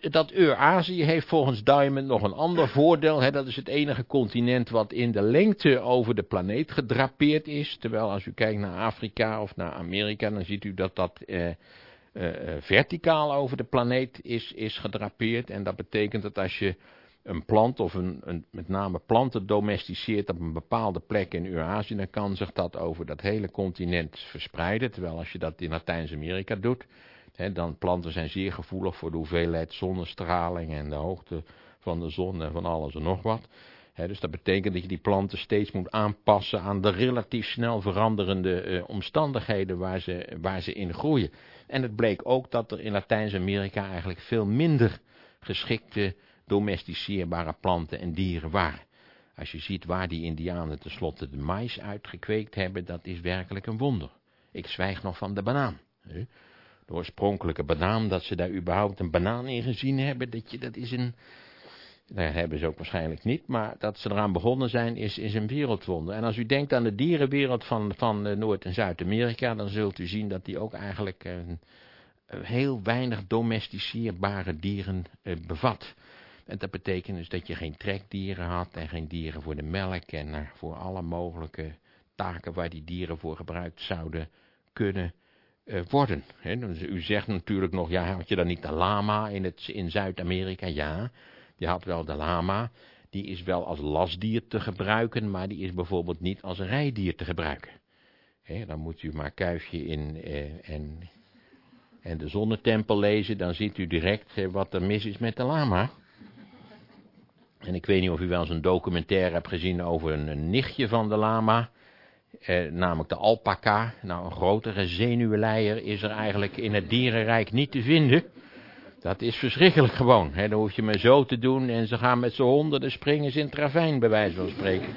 Dat Eurazië heeft volgens Diamond nog een ander voordeel. Hè, dat is het enige continent wat in de lengte over de planeet gedrapeerd is. Terwijl als u kijkt naar Afrika of naar Amerika, dan ziet u dat dat eh, eh, eh, verticaal over de planeet is, is gedrapeerd. En dat betekent dat als je een plant of een, een, met name planten domesticeert op een bepaalde plek in Eurazië, dan kan zich dat over dat hele continent verspreiden. Terwijl als je dat in Latijns-Amerika doet, dan planten zijn zeer gevoelig voor de hoeveelheid zonnestraling en de hoogte van de zon en van alles en nog wat. dus dat betekent dat je die planten steeds moet aanpassen aan de relatief snel veranderende eh, omstandigheden waar ze, waar ze in groeien. En het bleek ook dat er in Latijns-Amerika eigenlijk veel minder geschikte domesticeerbare planten en dieren waren. Als je ziet waar die indianen tenslotte de mais uitgekweekt hebben, dat is werkelijk een wonder. Ik zwijg nog van de banaan. De oorspronkelijke banaan, dat ze daar überhaupt een banaan in gezien hebben, dat, je, dat is een... Dat hebben ze ook waarschijnlijk niet, maar dat ze eraan begonnen zijn is, is een wereldwonder. En als u denkt aan de dierenwereld van, van eh, Noord- en Zuid-Amerika, dan zult u zien dat die ook eigenlijk uh, heel weinig domesticeerbare dieren uh, bevat. En dat betekent dus dat je geen trekdieren had en geen dieren voor de melk en voor alle mogelijke taken waar die dieren voor gebruikt zouden kunnen uh, worden. u zegt natuurlijk nog, ja, had je dan niet de lama in, het, in Zuid-Amerika? Ja, je had wel de lama. Die is wel als lastdier te gebruiken, maar die is bijvoorbeeld niet als rijdier te gebruiken. dan moet u maar kuifje in uh, en, en de zonnetempel lezen, dan ziet u direct uh, wat er mis is met de lama. En ik weet niet of u wel eens een documentaire hebt gezien over een, nichtje van de lama. Eh, namelijk de alpaca. Nou, een grotere zenuwleier is er eigenlijk in het dierenrijk niet te vinden. Dat is verschrikkelijk gewoon. Hè? Dan hoef je maar zo te doen en ze gaan met z'n honderden springen in travijn, bij wijze van spreken.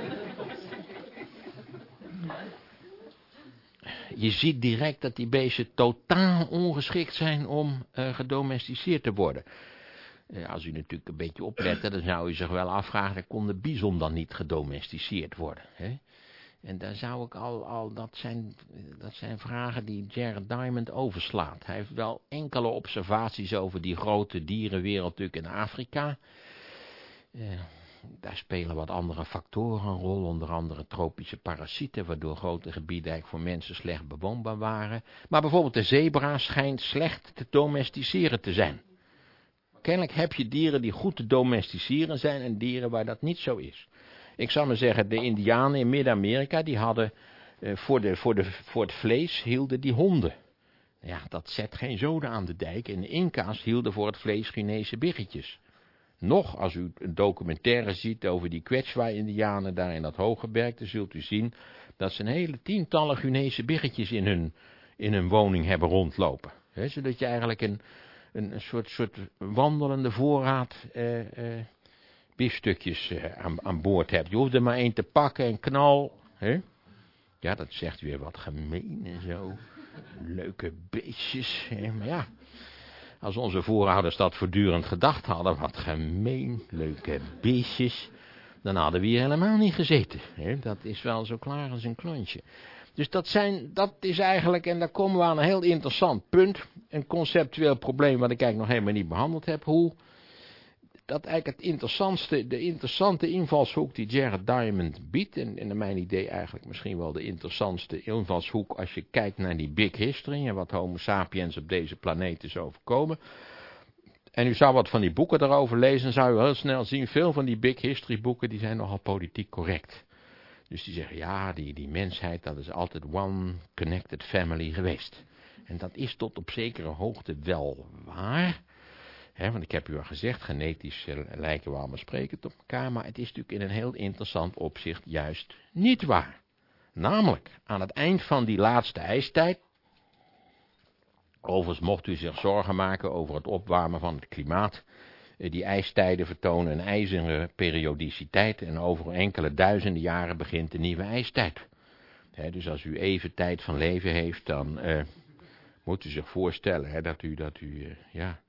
Je ziet direct dat die beesten totaal ongeschikt zijn om uh, gedomesticeerd te worden. Eh, als u natuurlijk een beetje oplette, dan zou u zich wel afvragen, kon de bison dan niet gedomesticeerd worden? Hè? En daar zou ik al, al dat, zijn, dat zijn vragen die Jared Diamond overslaat. Hij heeft wel enkele observaties over die grote dierenwereld natuurlijk in Afrika. Eh, daar spelen wat andere factoren een rol, onder andere tropische parasieten, waardoor grote gebieden eigenlijk voor mensen slecht bewoonbaar waren. Maar bijvoorbeeld de zebra schijnt slecht te domesticeren te zijn. Kennelijk heb je dieren die goed te domesticeren zijn en dieren waar dat niet zo is. Ik zou maar zeggen, de indianen in Midden-Amerika, die hadden eh, voor, de, voor, de, voor het vlees hielden die honden. Ja, dat zet geen zoden aan de dijk. En de Inca's hielden voor het vlees Chinese biggetjes. Nog, als u een documentaire ziet over die Quechua-indianen daar in dat hoge dan zult u zien dat ze een hele tientallen Chinese biggetjes in hun, in woning hebben rondlopen. Zodat je eigenlijk een, een, een soort, soort wandelende voorraad eh, eh, biefstukjes eh, aan, aan boord hebt. Je hoeft er maar één te pakken en knal. Hè? Ja, dat zegt weer wat gemeen en zo. Leuke beestjes. Maar ja, als onze voorouders dat voortdurend gedacht hadden, wat gemeen, leuke beestjes, dan hadden we hier helemaal niet gezeten. Hè? Dat is wel zo klaar als een klontje. Dus dat, zijn, dat is eigenlijk, en daar komen we aan een heel interessant punt, een conceptueel probleem wat ik eigenlijk nog helemaal niet behandeld heb, hoe dat eigenlijk het interessantste, de interessante invalshoek die Jared Diamond biedt, en, en naar mijn idee eigenlijk misschien wel de interessantste invalshoek als je kijkt naar die big history en wat homo sapiens op deze planeet is overkomen. En u zou wat van die boeken daarover lezen, zou u heel snel zien, veel van die big history boeken, die zijn nogal politiek correct. Dus die zeggen, ja, die, die mensheid, dat is altijd one connected family geweest. En dat is tot op zekere hoogte wel waar. Hè, want ik heb u al gezegd, genetisch eh, lijken we allemaal sprekend op elkaar. Maar het is natuurlijk in een heel interessant opzicht juist niet waar. Namelijk, aan het eind van die laatste ijstijd. Overigens mocht u zich zorgen maken over het opwarmen van het klimaat. Eh, die ijstijden vertonen een ijzeren periodiciteit en over enkele duizenden jaren begint de nieuwe ijstijd. dus als u even tijd van leven heeft, dan uh, moet u zich voorstellen dat u, dat u uh, ja,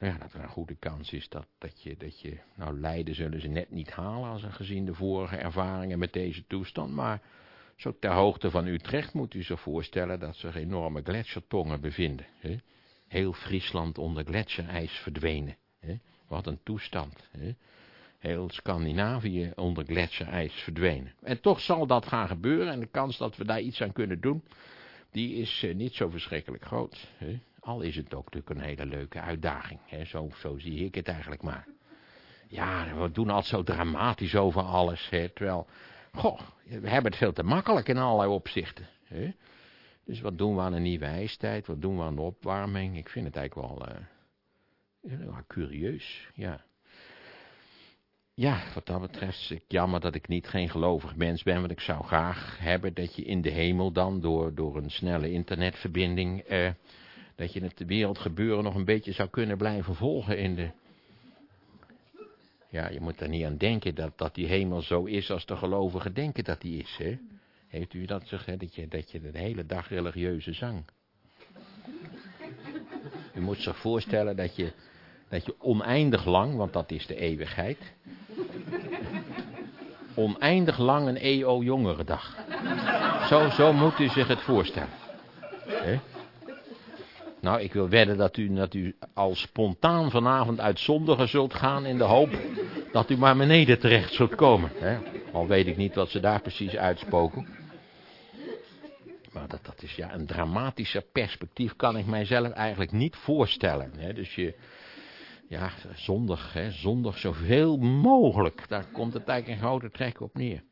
nou ja, dat er een goede kans is dat, dat, je, dat je, nou lijden zullen ze net niet halen als gezien de vorige ervaringen met deze toestand, maar zo ter hoogte van Utrecht moet u zich voorstellen dat zich enorme gletsjertongen bevinden. Heel Friesland onder gletsjerijs verdwenen. Hè? Wat een toestand. Hè? Heel Scandinavië onder gletsjerijs verdwenen. En toch zal dat gaan gebeuren en de kans dat we daar iets aan kunnen doen, die is eh, niet zo verschrikkelijk groot. Hè? Al is het ook natuurlijk een hele leuke uitdaging. Hè? Zo, zo zie ik het eigenlijk maar. Ja, we doen altijd zo dramatisch over alles. Hè? Terwijl, goh, we hebben het veel te makkelijk in allerlei opzichten. Hè? Dus wat doen we aan een nieuwe ijstijd? Wat doen we aan de opwarming? Ik vind het eigenlijk wel, uh, curieus, ja. Ja, wat dat betreft, ik jammer dat ik niet geen gelovig mens ben, want ik zou graag hebben dat je in de hemel dan, door, door een snelle internetverbinding, eh, dat je het wereldgebeuren nog een beetje zou kunnen blijven volgen in de... Ja, je moet er niet aan denken dat, dat die hemel zo is als de gelovigen denken dat die is, hè. Heeft u dat hè, dat je, dat je de hele dag religieuze zang. U moet zich voorstellen dat je, dat je oneindig lang, want dat is de eeuwigheid, oneindig lang een EO jongerendag. Zo, zo moet u zich het voorstellen. He? Nou, ik wil wedden dat u, dat u al spontaan vanavond uit zondigen zult gaan in de hoop dat u maar beneden terecht zult komen. He? Al weet ik niet wat ze daar precies uitspoken. Maar dat, dat is ja, een dramatischer perspectief kan ik mijzelf eigenlijk niet voorstellen. Hè? Dus je, ja, zondig, hè, zondig zoveel mogelijk. Daar komt het eigenlijk een grote trek op neer.